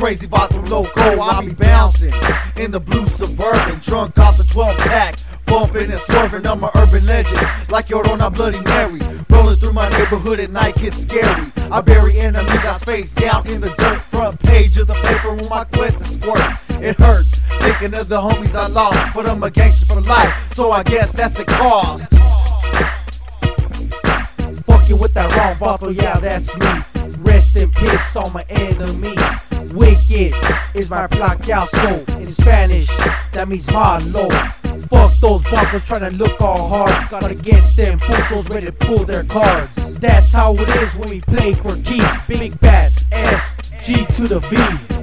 crazy vato loco. I be bouncing in the blue suburban, drunk off the 12 pack, bumping and swerving. I'm a urban legend, like Llorona Bloody Mary. Rolling through my neighborhood at night gets scary. I bury enemies, I face down in the dirt. Front page of the paper with my cuenta squirt. It hurts thinking of the homies I lost, but I'm a gangster for life, so I guess that's the cause. Fucking with that wrong vato, yeah, that's me. Rest in peace on my enemies. Wicked is my placazo. In Spanish, that means malo. Fuck those vatos trying to look all hard. Gotta get them putos ready to pull their cards. That's how it is when we play for keeps. Big bad S G to the V.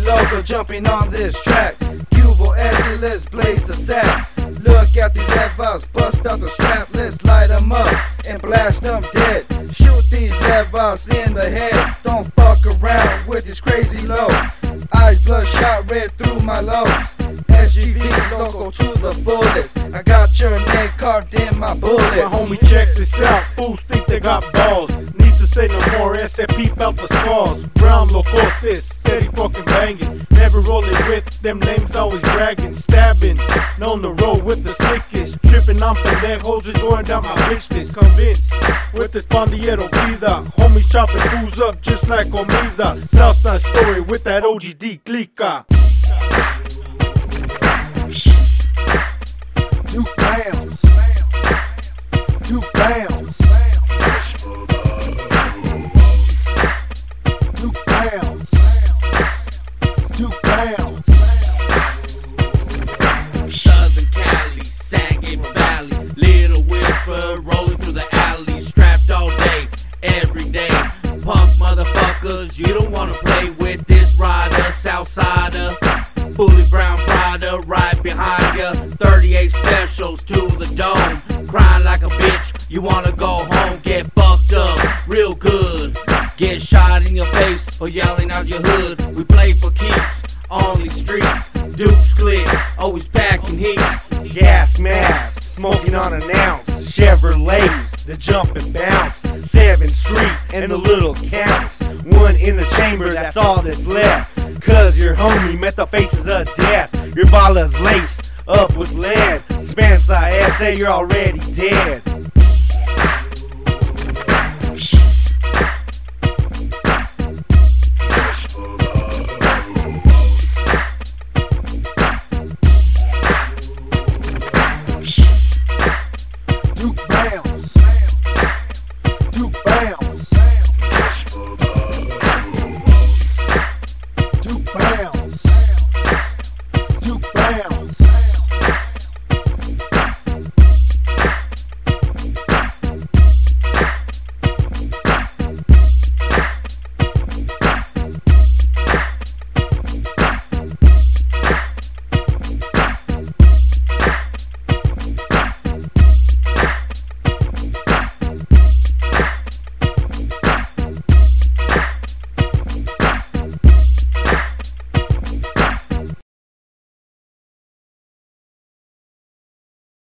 Risky loco jumping on this track. Cubo S, let's blaze the sack. Look at these levels, bust out the strap, let's light them up and blast them dead. Shoot these levels in the head, don't fuck around with this crazy low. Eyes bloodshot red through my lows. SGV loco to the fullest. I got your name carved in my bullet. My homie, check this out. Fools think they got balls. Say no more. Peep out the skulls. Brown locotes, steady fucking banging. Never rolling with them names, always bragging, stabbing. Known the road with the sickest. Tripping on pendejos, just going down my bitch list. Convinced with this pandillero vida. Homies chopping fools up just like comida. Southside story with that OGD clica. For yelling out your hood. We play for keeps, only streets. Duke's click, always packing heat. Gas mask, smoking on an ounce. Chevrolets, the jump and bounce. 7th Street and the little counts. One in the chamber, that's all that's left. Cause your homie met the faces of death. Your bala's laced up with lead. Spencer say you're already dead.